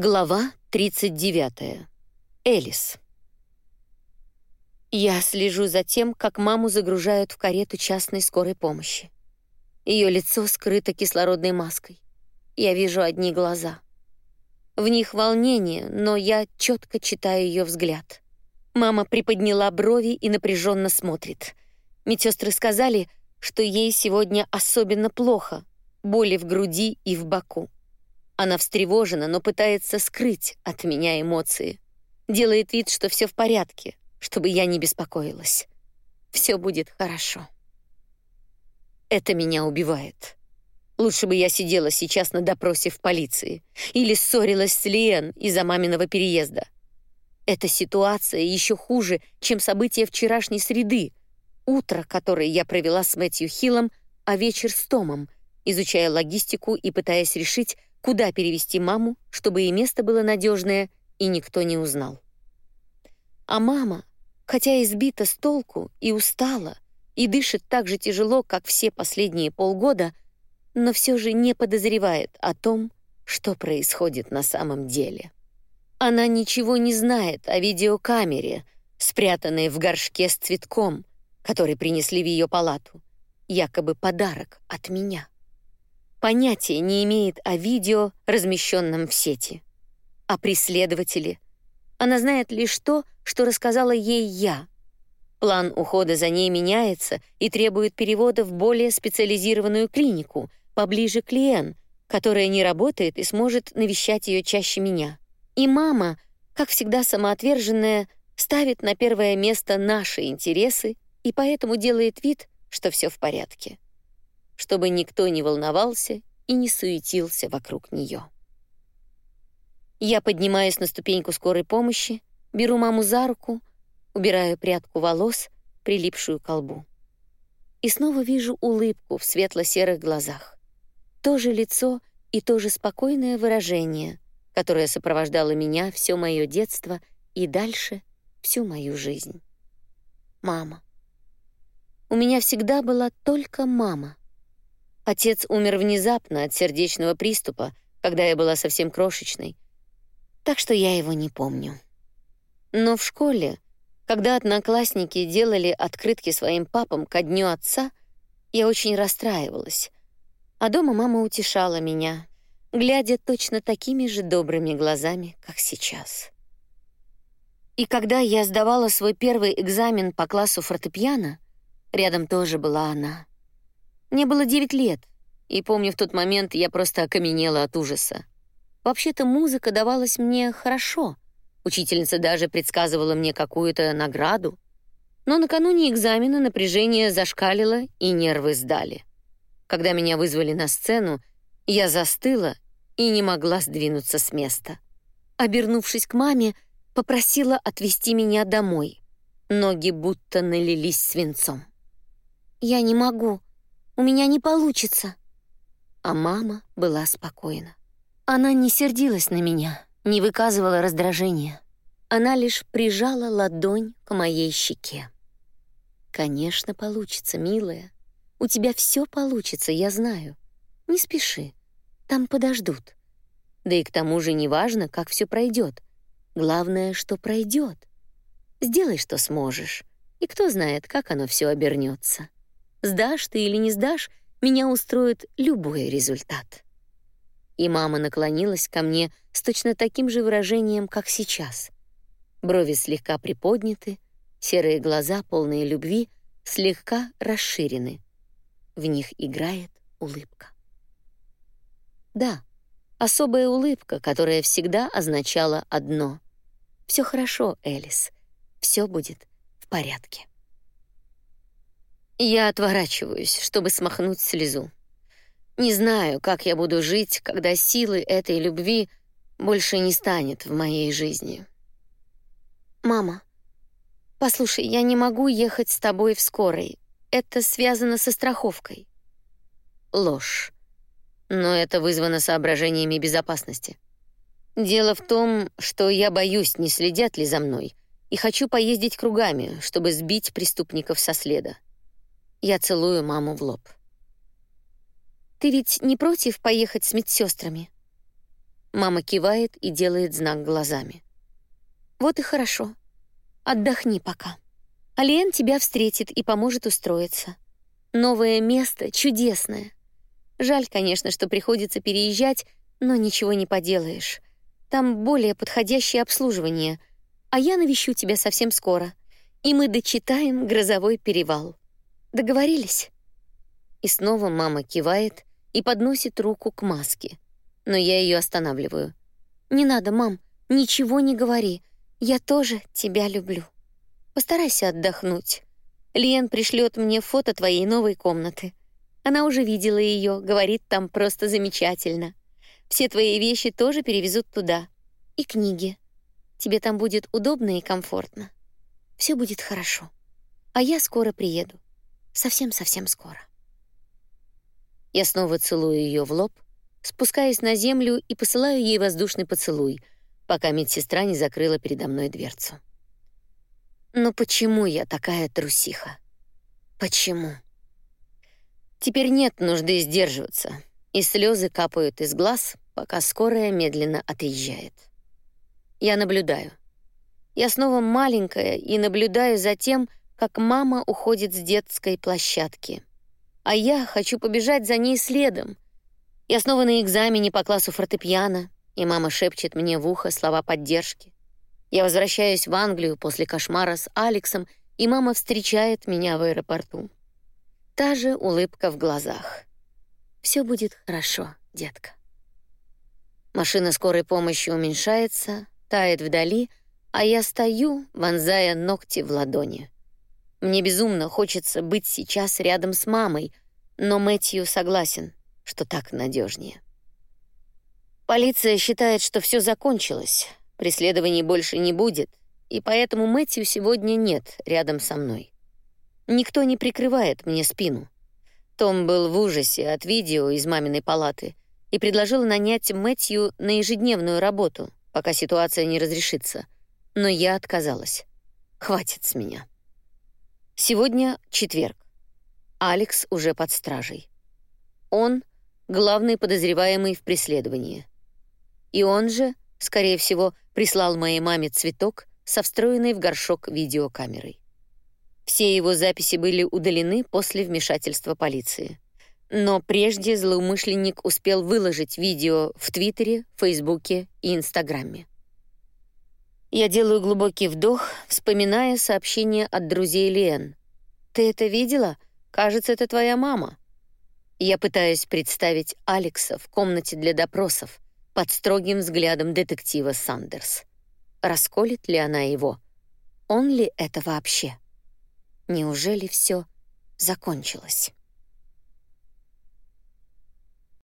Глава 39. Элис. Я слежу за тем, как маму загружают в карету частной скорой помощи. Ее лицо скрыто кислородной маской. Я вижу одни глаза. В них волнение, но я четко читаю ее взгляд. Мама приподняла брови и напряженно смотрит. Медсестры сказали, что ей сегодня особенно плохо, боли в груди и в боку. Она встревожена, но пытается скрыть от меня эмоции. Делает вид, что все в порядке, чтобы я не беспокоилась. Все будет хорошо. Это меня убивает. Лучше бы я сидела сейчас на допросе в полиции или ссорилась с Лиэн из-за маминого переезда. Эта ситуация еще хуже, чем события вчерашней среды, утро, которое я провела с Мэтью Хиллом, а вечер с Томом, изучая логистику и пытаясь решить, куда перевести маму, чтобы и место было надежное, и никто не узнал. А мама, хотя избита с толку и устала, и дышит так же тяжело, как все последние полгода, но все же не подозревает о том, что происходит на самом деле. Она ничего не знает о видеокамере, спрятанной в горшке с цветком, который принесли в ее палату, якобы подарок от меня понятия не имеет о видео, размещенном в сети. О преследователе. Она знает лишь то, что рассказала ей я. План ухода за ней меняется и требует перевода в более специализированную клинику, поближе к Лиэн, которая не работает и сможет навещать ее чаще меня. И мама, как всегда самоотверженная, ставит на первое место наши интересы и поэтому делает вид, что все в порядке чтобы никто не волновался и не суетился вокруг нее. Я поднимаюсь на ступеньку скорой помощи, беру маму за руку, убираю прядку волос, прилипшую к лбу. И снова вижу улыбку в светло-серых глазах. То же лицо и то же спокойное выражение, которое сопровождало меня все мое детство и дальше всю мою жизнь. Мама. У меня всегда была только мама. Отец умер внезапно от сердечного приступа, когда я была совсем крошечной, так что я его не помню. Но в школе, когда одноклассники делали открытки своим папам ко дню отца, я очень расстраивалась. А дома мама утешала меня, глядя точно такими же добрыми глазами, как сейчас. И когда я сдавала свой первый экзамен по классу фортепиано, рядом тоже была она. Мне было девять лет, и помню, в тот момент я просто окаменела от ужаса. Вообще-то музыка давалась мне хорошо. Учительница даже предсказывала мне какую-то награду. Но накануне экзамена напряжение зашкалило и нервы сдали. Когда меня вызвали на сцену, я застыла и не могла сдвинуться с места. Обернувшись к маме, попросила отвезти меня домой. Ноги будто налились свинцом. «Я не могу», у меня не получится». А мама была спокойна. Она не сердилась на меня, не выказывала раздражения. Она лишь прижала ладонь к моей щеке. «Конечно, получится, милая. У тебя все получится, я знаю. Не спеши, там подождут. Да и к тому же неважно, как все пройдет. Главное, что пройдет. Сделай, что сможешь, и кто знает, как оно все обернется. Сдашь ты или не сдашь, меня устроит любой результат. И мама наклонилась ко мне с точно таким же выражением, как сейчас. Брови слегка приподняты, серые глаза, полные любви, слегка расширены. В них играет улыбка. Да, особая улыбка, которая всегда означала одно: все хорошо, Элис, все будет в порядке. Я отворачиваюсь, чтобы смахнуть слезу. Не знаю, как я буду жить, когда силы этой любви больше не станет в моей жизни. Мама, послушай, я не могу ехать с тобой в скорой. Это связано со страховкой. Ложь. Но это вызвано соображениями безопасности. Дело в том, что я боюсь, не следят ли за мной, и хочу поездить кругами, чтобы сбить преступников со следа. Я целую маму в лоб. Ты ведь не против поехать с медсестрами? Мама кивает и делает знак глазами. Вот и хорошо. Отдохни пока. Алиен тебя встретит и поможет устроиться. Новое место чудесное. Жаль, конечно, что приходится переезжать, но ничего не поделаешь. Там более подходящее обслуживание, а я навещу тебя совсем скоро, и мы дочитаем «Грозовой перевал». Договорились?» И снова мама кивает и подносит руку к маске, но я ее останавливаю. «Не надо, мам, ничего не говори. Я тоже тебя люблю. Постарайся отдохнуть. Лен пришлет мне фото твоей новой комнаты. Она уже видела ее, говорит, там просто замечательно. Все твои вещи тоже перевезут туда. И книги. Тебе там будет удобно и комфортно. Все будет хорошо. А я скоро приеду. Совсем-совсем скоро. Я снова целую ее в лоб, спускаюсь на землю и посылаю ей воздушный поцелуй, пока медсестра не закрыла передо мной дверцу. Но почему я такая трусиха? Почему? Теперь нет нужды сдерживаться, и слезы капают из глаз, пока скорая медленно отъезжает. Я наблюдаю. Я снова маленькая и наблюдаю за тем, как мама уходит с детской площадки. А я хочу побежать за ней следом. Я снова на экзамене по классу фортепиано, и мама шепчет мне в ухо слова поддержки. Я возвращаюсь в Англию после кошмара с Алексом, и мама встречает меня в аэропорту. Та же улыбка в глазах. Все будет хорошо, детка. Машина скорой помощи уменьшается, тает вдали, а я стою, вонзая ногти в ладони. Мне безумно хочется быть сейчас рядом с мамой, но Мэтью согласен, что так надежнее. Полиция считает, что все закончилось, преследований больше не будет, и поэтому Мэтью сегодня нет рядом со мной. Никто не прикрывает мне спину. Том был в ужасе от видео из маминой палаты и предложил нанять Мэтью на ежедневную работу, пока ситуация не разрешится. Но я отказалась. Хватит с меня. Сегодня четверг. Алекс уже под стражей. Он — главный подозреваемый в преследовании. И он же, скорее всего, прислал моей маме цветок со встроенной в горшок видеокамерой. Все его записи были удалены после вмешательства полиции. Но прежде злоумышленник успел выложить видео в Твиттере, Фейсбуке и Инстаграме. Я делаю глубокий вдох, вспоминая сообщение от друзей Лен. «Ты это видела? Кажется, это твоя мама». Я пытаюсь представить Алекса в комнате для допросов под строгим взглядом детектива Сандерс. Расколет ли она его? Он ли это вообще? Неужели все закончилось?